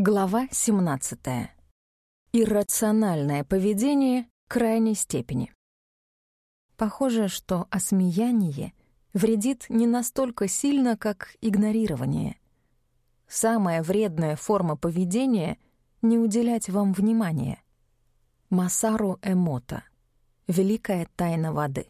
Глава 17. Иррациональное поведение крайней степени. Похоже, что осмеяние вредит не настолько сильно, как игнорирование. Самая вредная форма поведения — не уделять вам внимания. Масару Эмота. Великая тайна воды.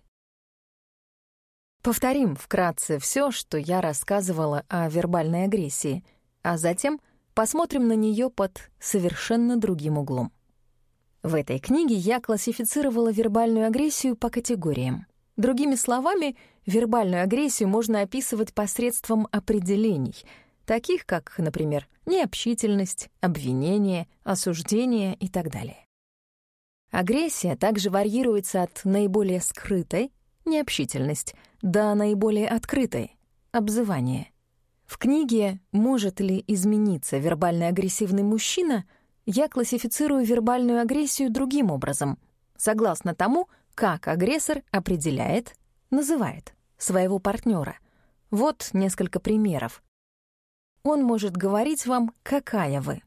Повторим вкратце все, что я рассказывала о вербальной агрессии, а затем — посмотрим на нее под совершенно другим углом. В этой книге я классифицировала вербальную агрессию по категориям. Другими словами, вербальную агрессию можно описывать посредством определений, таких как, например, необщительность, обвинение, осуждение и так далее. Агрессия также варьируется от наиболее скрытой, необщительность, до наиболее открытой, обзывание — в книге «Может ли измениться вербально-агрессивный мужчина» я классифицирую вербальную агрессию другим образом, согласно тому, как агрессор определяет, называет своего партнера. Вот несколько примеров. Он может говорить вам, какая вы.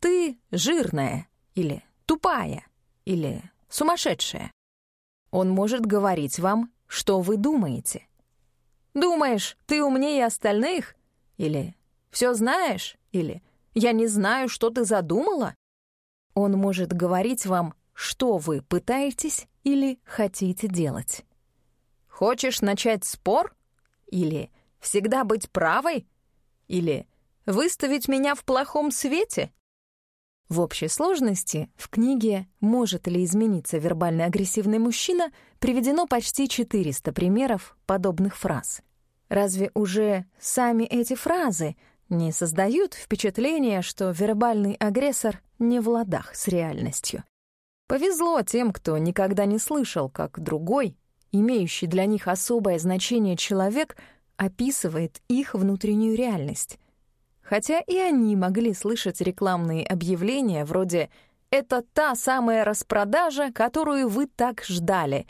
«Ты жирная» или «тупая» или «сумасшедшая». Он может говорить вам, что вы думаете. «Думаешь, ты умнее остальных?» Или «Все знаешь?» Или «Я не знаю, что ты задумала?» Он может говорить вам, что вы пытаетесь или хотите делать. «Хочешь начать спор?» Или «Всегда быть правой?» Или «Выставить меня в плохом свете?» В общей сложности в книге «Может ли измениться вербально-агрессивный мужчина» приведено почти 400 примеров подобных фраз. Разве уже сами эти фразы не создают впечатление, что вербальный агрессор не в ладах с реальностью? Повезло тем, кто никогда не слышал, как другой, имеющий для них особое значение человек, описывает их внутреннюю реальность. Хотя и они могли слышать рекламные объявления вроде «Это та самая распродажа, которую вы так ждали»,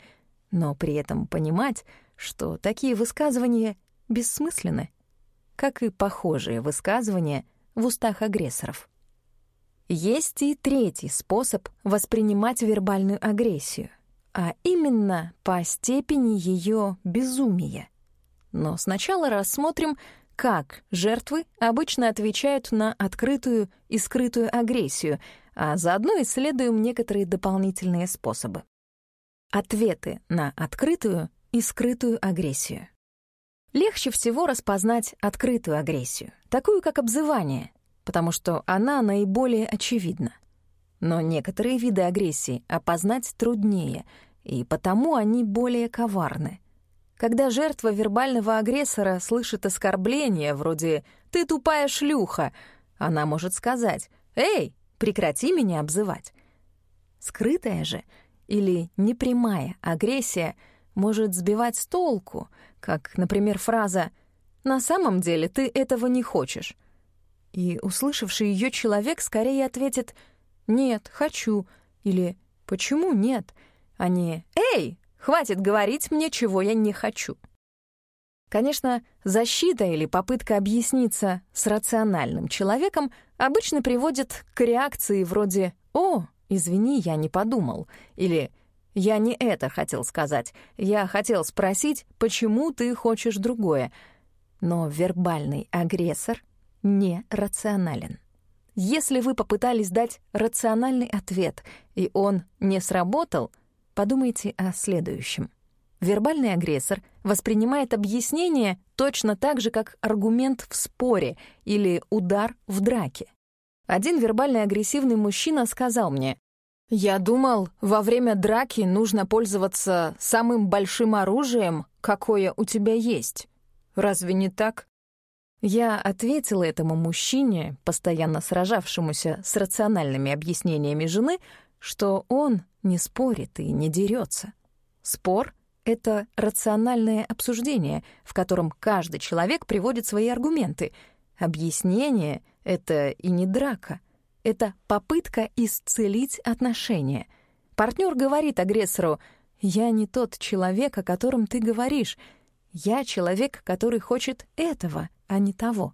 но при этом понимать, что такие высказывания бессмысленны, как и похожие высказывания в устах агрессоров. Есть и третий способ воспринимать вербальную агрессию, а именно по степени ее безумия. Но сначала рассмотрим, как жертвы обычно отвечают на открытую и скрытую агрессию, а заодно исследуем некоторые дополнительные способы. Ответы на открытую и скрытую агрессию. Легче всего распознать открытую агрессию, такую как обзывание, потому что она наиболее очевидна. Но некоторые виды агрессии опознать труднее, и потому они более коварны. Когда жертва вербального агрессора слышит оскорбление вроде «ты тупая шлюха», она может сказать «Эй, прекрати меня обзывать». Скрытая же или непрямая агрессия — может сбивать с толку, как, например, фраза «На самом деле ты этого не хочешь». И услышавший ее человек скорее ответит «Нет, хочу» или «Почему нет?» а не «Эй, хватит говорить мне, чего я не хочу». Конечно, защита или попытка объясниться с рациональным человеком обычно приводит к реакции вроде «О, извини, я не подумал» или «О, я не это хотел сказать. Я хотел спросить, почему ты хочешь другое. Но вербальный агрессор не рационален. Если вы попытались дать рациональный ответ, и он не сработал, подумайте о следующем. Вербальный агрессор воспринимает объяснение точно так же, как аргумент в споре или удар в драке. Один вербальный агрессивный мужчина сказал мне, «Я думал, во время драки нужно пользоваться самым большим оружием, какое у тебя есть. Разве не так?» Я ответила этому мужчине, постоянно сражавшемуся с рациональными объяснениями жены, что он не спорит и не дерется. Спор — это рациональное обсуждение, в котором каждый человек приводит свои аргументы. Объяснение — это и не драка — это попытка исцелить отношения. Партнер говорит агрессору «Я не тот человек, о котором ты говоришь. Я человек, который хочет этого, а не того».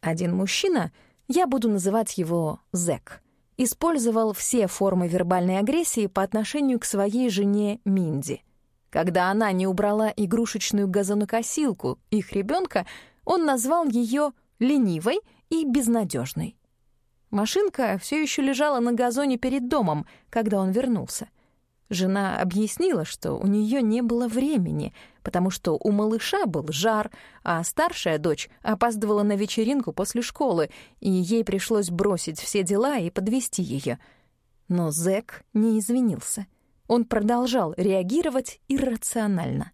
Один мужчина, Я буду называть его Зэк. Использовал все формы вербальной агрессии по отношению к своей жене Минди. Когда она не убрала игрушечную газонокосилку их ребенка, он назвал ее ленивой и безнадежной. Машинка все еще лежала на газоне перед домом, когда он вернулся. Жена объяснила, что у нее не было времени, потому что у малыша был жар, а старшая дочь опаздывала на вечеринку после школы, и ей пришлось бросить все дела и подвести ее. Но Зэк не извинился. Он продолжал реагировать иррационально.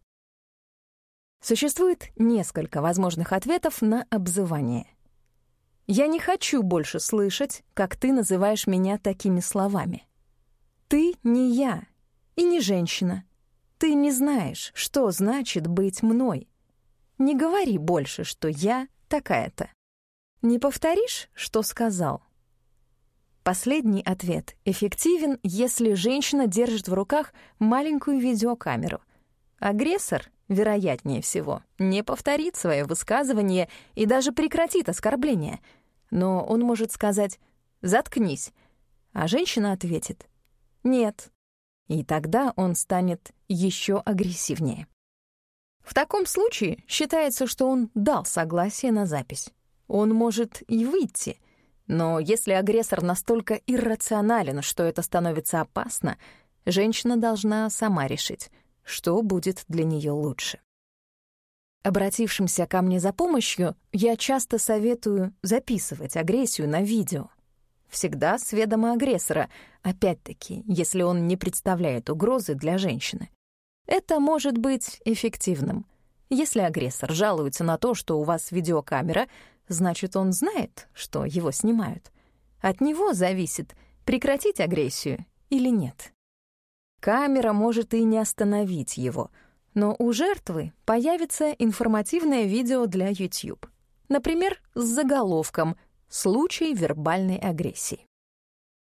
Существует несколько возможных ответов на обзывание — я не хочу больше слышать, как ты называешь меня такими словами. Ты не я и не женщина. Ты не знаешь, что значит быть мной. Не говори больше, что я такая-то. Не повторишь, что сказал? Последний ответ эффективен, если женщина держит в руках маленькую видеокамеру. Агрессор, вероятнее всего, не повторит свое высказывание и даже прекратит оскорбление — но он может сказать «заткнись», а женщина ответит «нет». И тогда он станет еще агрессивнее. В таком случае считается, что он дал согласие на запись. Он может и выйти, но если агрессор настолько иррационален, что это становится опасно, женщина должна сама решить, что будет для нее лучше. Обратившимся ко мне за помощью, я часто советую записывать агрессию на видео. Всегда с ведома агрессора, опять-таки, если он не представляет угрозы для женщины. Это может быть эффективным. Если агрессор жалуется на то, что у вас видеокамера, значит, он знает, что его снимают. От него зависит, прекратить агрессию или нет. Камера может и не остановить его — но у жертвы появится информативное видео для YouTube. Например, с заголовком «Случай вербальной агрессии».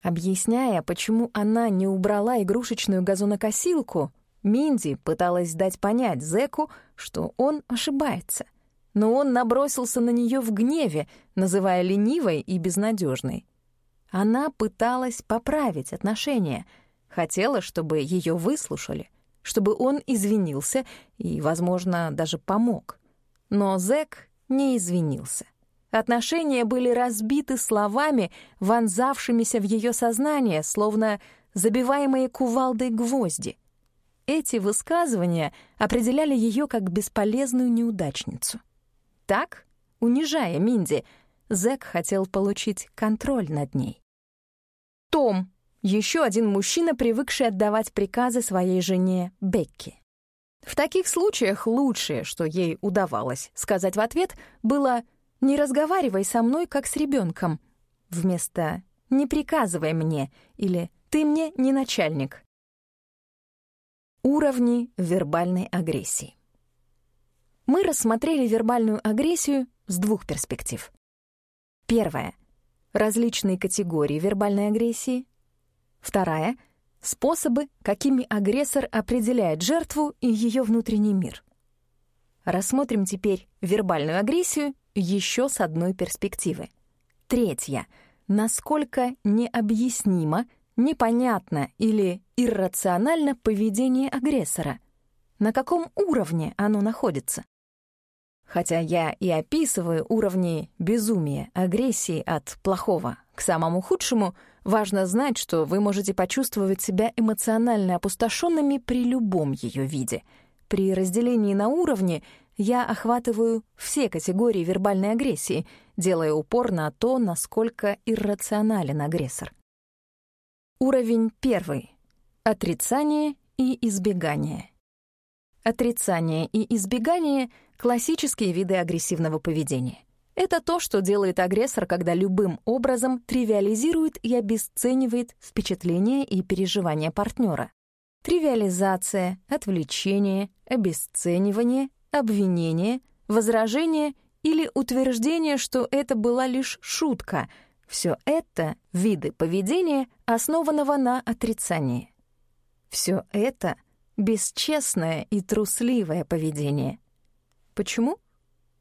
Объясняя, почему она не убрала игрушечную газонокосилку, Минди пыталась дать понять Зеку, что он ошибается. Но он набросился на нее в гневе, называя ленивой и безнадежной. Она пыталась поправить отношения, хотела, чтобы ее выслушали — чтобы он извинился и, возможно, даже помог. Но Зэк не извинился. Отношения были разбиты словами, вонзавшимися в ее сознание, словно забиваемые кувалдой гвозди. Эти высказывания определяли ее как бесполезную неудачницу. Так, унижая Минди, Зэк хотел получить контроль над ней. «Том, еще один мужчина, привыкший отдавать приказы своей жене Бекки. В таких случаях лучшее, что ей удавалось сказать в ответ, было «не разговаривай со мной, как с ребенком», вместо «не приказывай мне» или «ты мне не начальник». Уровни вербальной агрессии. Мы рассмотрели вербальную агрессию с двух перспектив. Первая — различные категории вербальной агрессии, Вторая — способы, какими агрессор определяет жертву и ее внутренний мир. Рассмотрим теперь вербальную агрессию еще с одной перспективы. Третья — насколько необъяснимо, непонятно или иррационально поведение агрессора. На каком уровне оно находится? Хотя я и описываю уровни безумия, агрессии от плохого к самому худшему — Важно знать, что вы можете почувствовать себя эмоционально опустошенными при любом ее виде. При разделении на уровни я охватываю все категории вербальной агрессии, делая упор на то, насколько иррационален агрессор. Уровень первый. Отрицание и избегание. Отрицание и избегание — классические виды агрессивного поведения — это то, что делает агрессор, когда любым образом тривиализирует и обесценивает впечатления и переживания партнера. Тривиализация, отвлечение, обесценивание, обвинение, возражение или утверждение, что это была лишь шутка — все это — виды поведения, основанного на отрицании. Все это — бесчестное и трусливое поведение. Почему?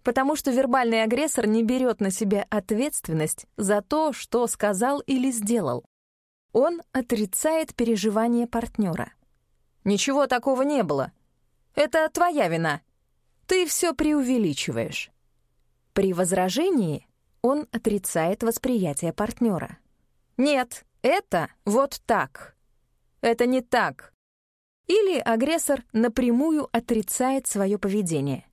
Потому что вербальный агрессор не берет на себя ответственность за то, что сказал или сделал. Он отрицает переживания партнера. «Ничего такого не было. Это твоя вина. Ты все преувеличиваешь». При возражении он отрицает восприятие партнера. «Нет, это вот так. Это не так». Или агрессор напрямую отрицает свое поведение.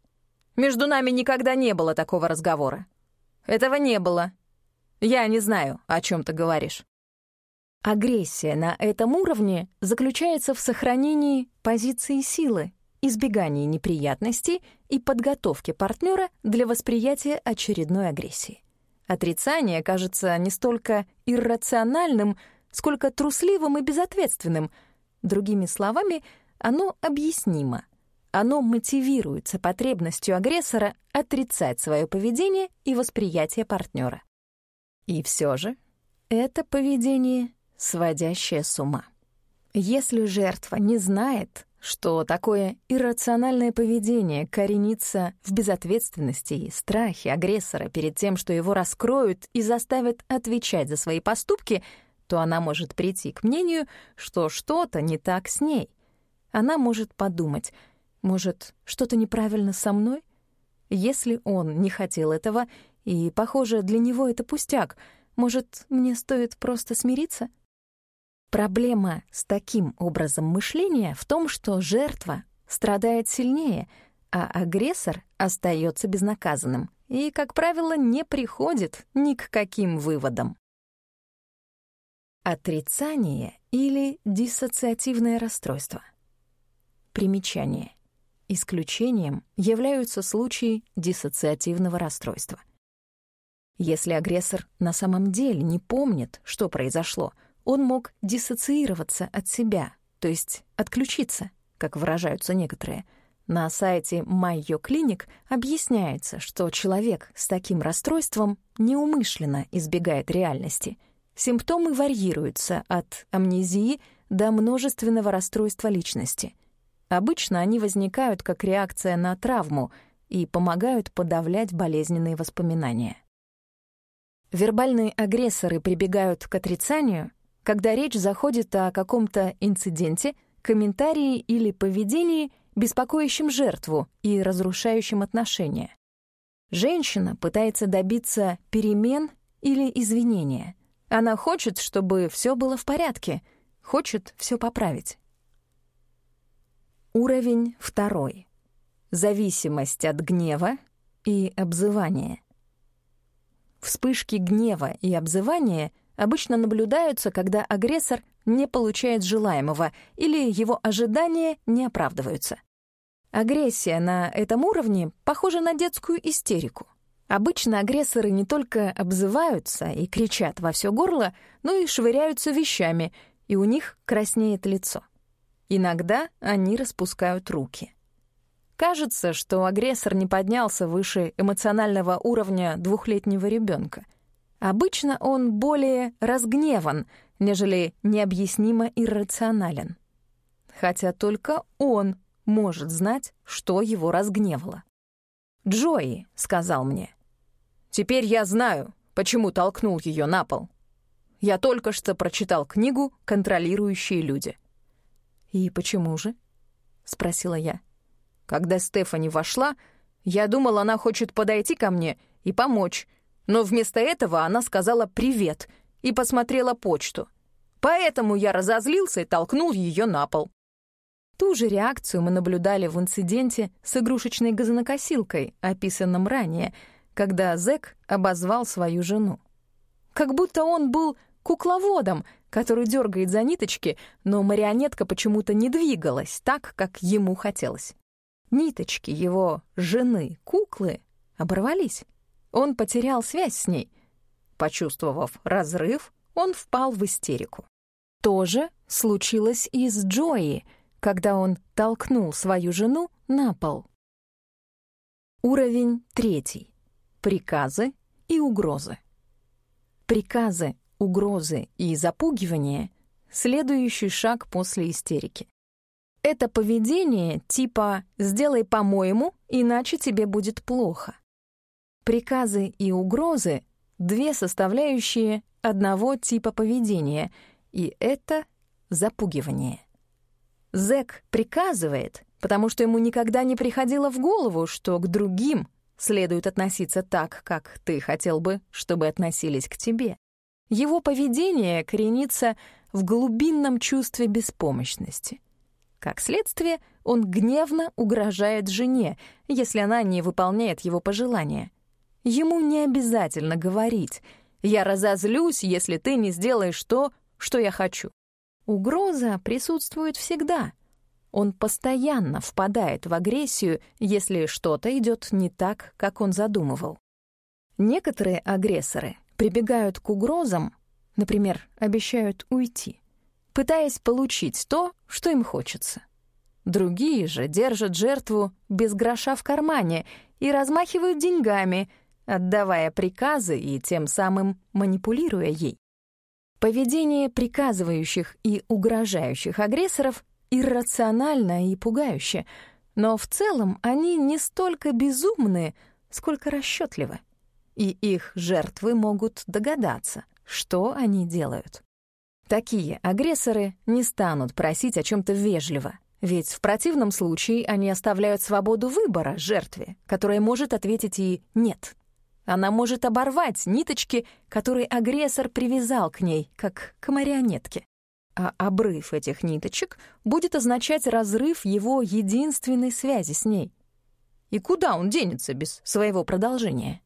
«Между нами никогда не было такого разговора. Этого не было. Я не знаю, о чем ты говоришь». Агрессия на этом уровне заключается в сохранении позиции силы, избегании неприятностей и подготовке партнера для восприятия очередной агрессии. Отрицание кажется не столько иррациональным, сколько трусливым и безответственным. Другими словами, оно объяснимо. Оно мотивируется потребностью агрессора отрицать свое поведение и восприятие партнера. И все же это поведение сводящее с ума. Если жертва не знает, что такое иррациональное поведение коренится в безответственности и страхе агрессора перед тем, что его раскроют и заставят отвечать за свои поступки, то она может прийти к мнению, что что-то не так с ней. Она может подумать, может, что-то неправильно со мной? Если он не хотел этого, и, похоже, для него это пустяк, может, мне стоит просто смириться? Проблема с таким образом мышления в том, что жертва страдает сильнее, а агрессор остается безнаказанным и, как правило, не приходит ни к каким выводам. Отрицание или диссоциативное расстройство. Примечание. Исключением являются случаи диссоциативного расстройства. Если агрессор на самом деле не помнит, что произошло — он мог диссоциироваться от себя, то есть отключиться, как выражаются некоторые. На сайте Майо Клиник объясняется, что человек с таким расстройством неумышленно избегает реальности. Симптомы варьируются от амнезии до множественного расстройства личности. Обычно они возникают как реакция на травму и помогают подавлять болезненные воспоминания. Вербальные агрессоры прибегают к отрицанию, когда речь заходит о каком-то инциденте, комментарии или поведении, беспокоящем жертву и разрушающем отношения. Женщина пытается добиться перемен или извинения. Она хочет, чтобы все было в порядке, хочет все поправить. Уровень второй. Зависимость от гнева и обзывания. Вспышки гнева и обзывания обычно наблюдаются, когда агрессор не получает желаемого или его ожидания не оправдываются. Агрессия на этом уровне похожа на детскую истерику. Обычно агрессоры не только обзываются и кричат во все горло, но и швыряются вещами, и у них краснеет лицо. Иногда они распускают руки. Кажется, что агрессор не поднялся выше эмоционального уровня двухлетнего ребенка — Обычно он более разгневан, нежели необъяснимо иррационален. Хотя только он может знать, что его разгневало. «Джои», — сказал мне, — «теперь я знаю, почему толкнул ее на пол. Я только что прочитал книгу «Контролирующие люди». «И почему же?» — спросила я. Когда Стефани вошла, я думал, она хочет подойти ко мне и помочь, но вместо этого она сказала «привет» и посмотрела почту. Поэтому я разозлился и толкнул ее на пол. Ту же реакцию мы наблюдали в инциденте с игрушечной газонокосилкой, описанном ранее, когда Зэк обозвал свою жену. Как будто он был кукловодом, который дергает за ниточки, но марионетка почему-то не двигалась так, как ему хотелось. Ниточки его жены-куклы оборвались. Он потерял связь с ней. Почувствовав разрыв, он впал в истерику. То же случилось и с Джои, когда он толкнул свою жену на пол. Уровень третий. Приказы и угрозы. Приказы, угрозы и запугивание — следующий шаг после истерики. Это поведение типа «сделай по-моему, иначе тебе будет плохо». приказы и угрозы — две составляющие одного типа поведения, и это запугивание. Зэк приказывает, потому что ему никогда не приходило в голову, что к другим следует относиться так, как ты хотел бы, чтобы относились к тебе. Его поведение коренится в глубинном чувстве беспомощности. Как следствие, он гневно угрожает жене, если она не выполняет его пожелания. Ему не обязательно говорить «я разозлюсь, если ты не сделаешь то, что я хочу». Угроза присутствует всегда. Он постоянно впадает в агрессию, если что-то идет не так, как он задумывал. Некоторые агрессоры прибегают к угрозам, например, обещают уйти, пытаясь получить то, что им хочется. Другие же держат жертву без гроша в кармане и размахивают деньгами, отдавая приказы и тем самым манипулируя ей. Поведение приказывающих и угрожающих агрессоров иррационально и пугающе, но в целом они не столько безумны, сколько расчетливы. И их жертвы могут догадаться, что они делают. Такие агрессоры не станут просить о чем то вежливо, ведь в противном случае они оставляют свободу выбора жертве, которая может ответить и «нет». Она может оборвать ниточки, которые агрессор привязал к ней, как к марионетке. А обрыв этих ниточек будет означать разрыв его единственной связи с ней. И куда он денется без своего продолжения?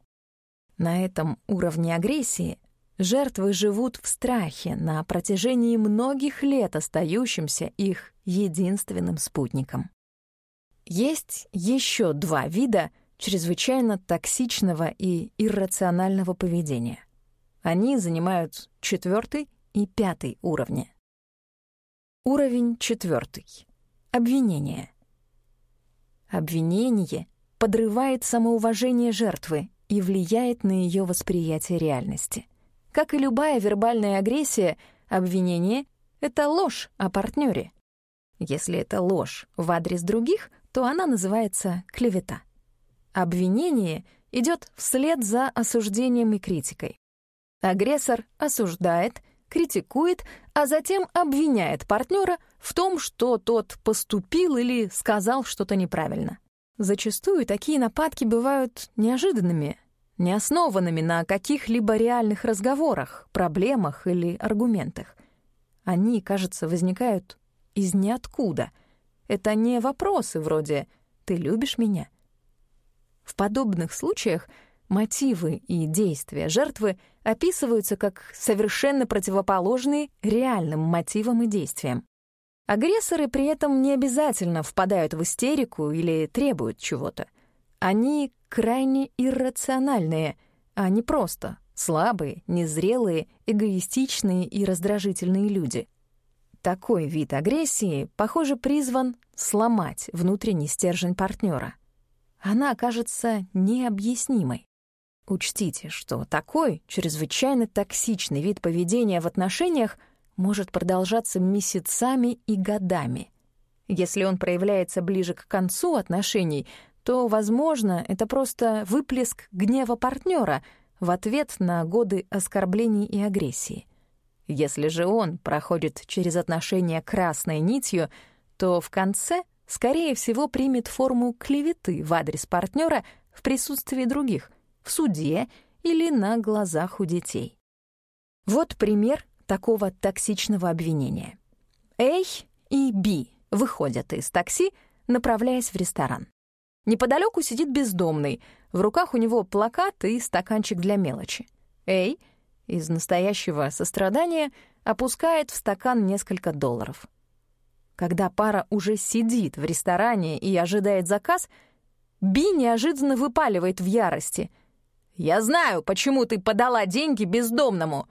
На этом уровне агрессии жертвы живут в страхе на протяжении многих лет остающимся их единственным спутником. Есть еще два вида — чрезвычайно токсичного и иррационального поведения. Они занимают четвертый и пятый уровни. Уровень четвертый. Обвинение. Обвинение подрывает самоуважение жертвы и влияет на ее восприятие реальности. Как и любая вербальная агрессия, обвинение — это ложь о партнере. Если это ложь в адрес других, то она называется клевета. Обвинение идет вслед за осуждением и критикой. Агрессор осуждает, критикует, а затем обвиняет партнера в том, что тот поступил или сказал что-то неправильно. Зачастую такие нападки бывают неожиданными, не основанными на каких-либо реальных разговорах, проблемах или аргументах. Они, кажется, возникают из ниоткуда. Это не вопросы вроде «ты любишь меня?» В подобных случаях мотивы и действия жертвы описываются как совершенно противоположные реальным мотивам и действиям. Агрессоры при этом не обязательно впадают в истерику или требуют чего-то. Они крайне иррациональные, а не просто слабые, незрелые, эгоистичные и раздражительные люди. Такой вид агрессии, похоже, призван сломать внутренний стержень партнера она окажется необъяснимой. Учтите, что такой чрезвычайно токсичный вид поведения в отношениях может продолжаться месяцами и годами. Если он проявляется ближе к концу отношений, то, возможно, это просто выплеск гнева партнера в ответ на годы оскорблений и агрессии. Если же он проходит через отношения красной нитью, то в конце скорее всего, примет форму клеветы в адрес партнера в присутствии других, в суде или на глазах у детей. Вот пример такого токсичного обвинения. A и B выходят из такси, направляясь в ресторан. Неподалеку сидит бездомный, в руках у него плакат и стаканчик для мелочи. A из настоящего сострадания опускает в стакан несколько долларов. Когда пара уже сидит в ресторане и ожидает заказ, Би неожиданно выпаливает в ярости. «Я знаю, почему ты подала деньги бездомному.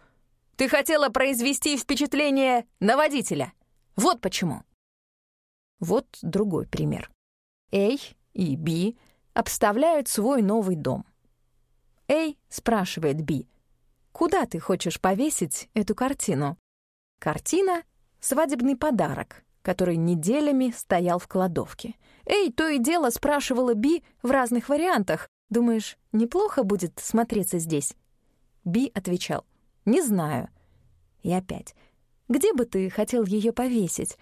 Ты хотела произвести впечатление на водителя. Вот почему». Вот другой пример. Эй и Би обставляют свой новый дом. Эй спрашивает Би, «Куда ты хочешь повесить эту картину?» Картина — свадебный подарок, который неделями стоял в кладовке. Эй, то и дело спрашивала Би в разных вариантах, Думаешь, неплохо будет смотреться здесь?» Би отвечал. «Не знаю». И опять. «Где бы ты хотел ее повесить?»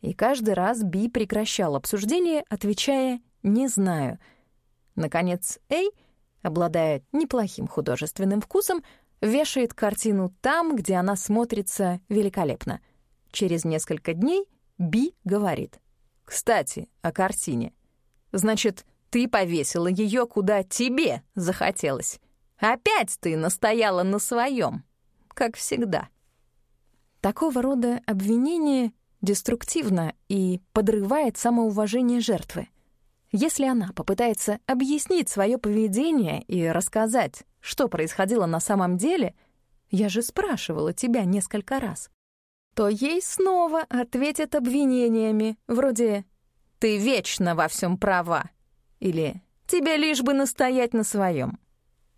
И каждый раз Би прекращал обсуждение, отвечая «не знаю». Наконец, Эй, обладая неплохим художественным вкусом, вешает картину там, где она смотрится великолепно. Через несколько дней Би говорит. «Кстати, о картине. Значит, ты повесила ее, куда тебе захотелось. Опять ты настояла на своем, как всегда». Такого рода обвинение деструктивно и подрывает самоуважение жертвы. Если она попытается объяснить свое поведение и рассказать, что происходило на самом деле, я же спрашивала тебя несколько раз, то ей снова ответят обвинениями, вроде «ты вечно во всем права» или «тебе лишь бы настоять на своем».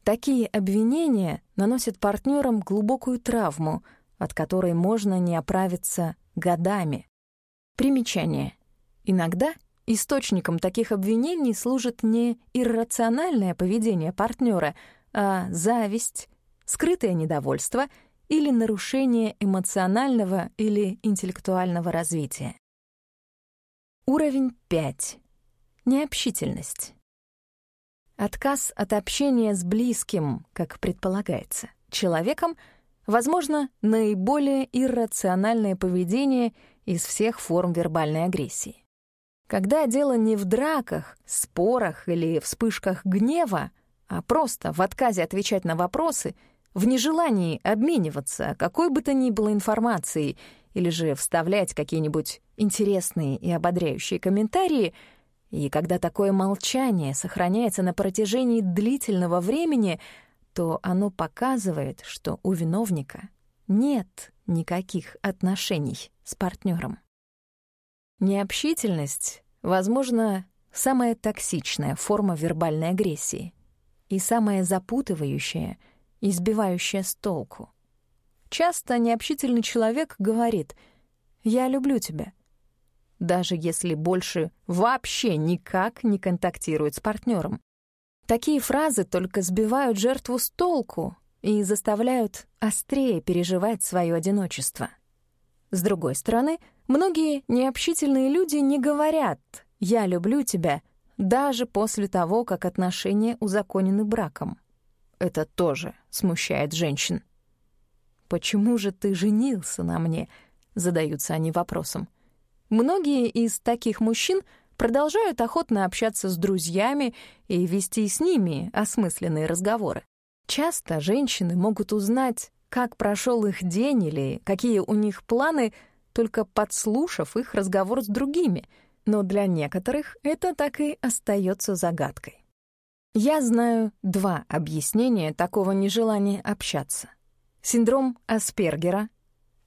Такие обвинения наносят партнерам глубокую травму, от которой можно не оправиться годами. Примечание. Иногда источником таких обвинений служит не иррациональное поведение партнера, а зависть, скрытое недовольство или нарушение эмоционального или интеллектуального развития. Уровень 5. Необщительность. Отказ от общения с близким, как предполагается, человеком, возможно, наиболее иррациональное поведение из всех форм вербальной агрессии. Когда дело не в драках, спорах или вспышках гнева, а просто в отказе отвечать на вопросы, в нежелании обмениваться какой бы то ни было информацией или же вставлять какие-нибудь интересные и ободряющие комментарии, и когда такое молчание сохраняется на протяжении длительного времени, то оно показывает, что у виновника нет никаких отношений с партнером. Необщительность, возможно, самая токсичная форма вербальной агрессии и самая запутывающая, избивающая с толку. Часто необщительный человек говорит «я люблю тебя», даже если больше вообще никак не контактирует с партнером. Такие фразы только сбивают жертву с толку и заставляют острее переживать свое одиночество. С другой стороны, многие необщительные люди не говорят «я люблю тебя» даже после того, как отношения узаконены браком. Это тоже смущает женщин. «Почему же ты женился на мне?» — задаются они вопросом. Многие из таких мужчин продолжают охотно общаться с друзьями и вести с ними осмысленные разговоры. Часто женщины могут узнать, как прошел их день или какие у них планы, только подслушав их разговор с другими, но для некоторых это так и остается загадкой. Я знаю два объяснения такого нежелания общаться. Синдром Аспергера.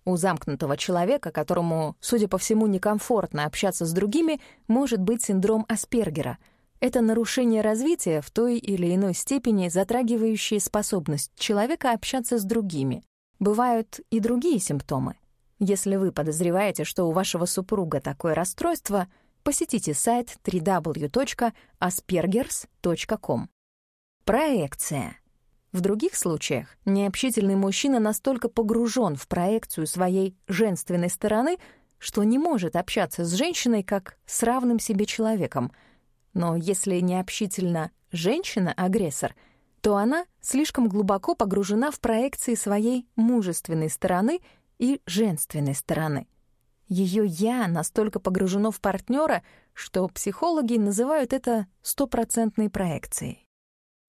У замкнутого человека, которому, судя по всему, некомфортно общаться с другими, может быть синдром Аспергера — это нарушение развития в той или иной степени, затрагивающее способность человека общаться с другими. Бывают и другие симптомы. Если вы подозреваете, что у вашего супруга такое расстройство, посетите сайт www.aspergers.com. Проекция. В других случаях необщительный мужчина настолько погружен в проекцию своей женственной стороны, что не может общаться с женщиной как с равным себе человеком — но если необщительна женщина-агрессор, то она слишком глубоко погружена в проекции своей мужественной стороны и женственной стороны. Ее «я» настолько погружено в партнера, что психологи называют это стопроцентной проекцией.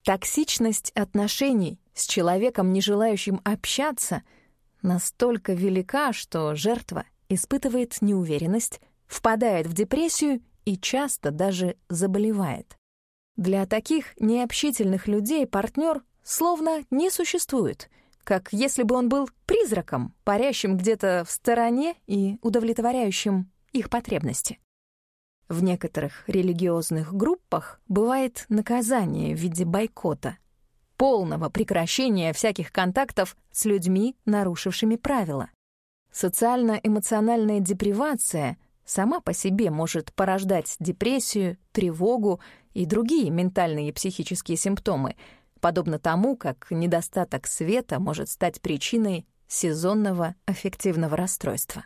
Токсичность отношений с человеком, не желающим общаться, настолько велика, что жертва испытывает неуверенность, впадает в депрессию и часто даже заболевает. Для таких необщительных людей партнер словно не существует, как если бы он был призраком, парящим где-то в стороне и удовлетворяющим их потребности. В некоторых религиозных группах бывает наказание в виде бойкота, полного прекращения всяких контактов с людьми, нарушившими правила. Социально-эмоциональная депривация сама по себе может порождать депрессию, тревогу и другие ментальные и психические симптомы, подобно тому, как недостаток света может стать причиной сезонного аффективного расстройства.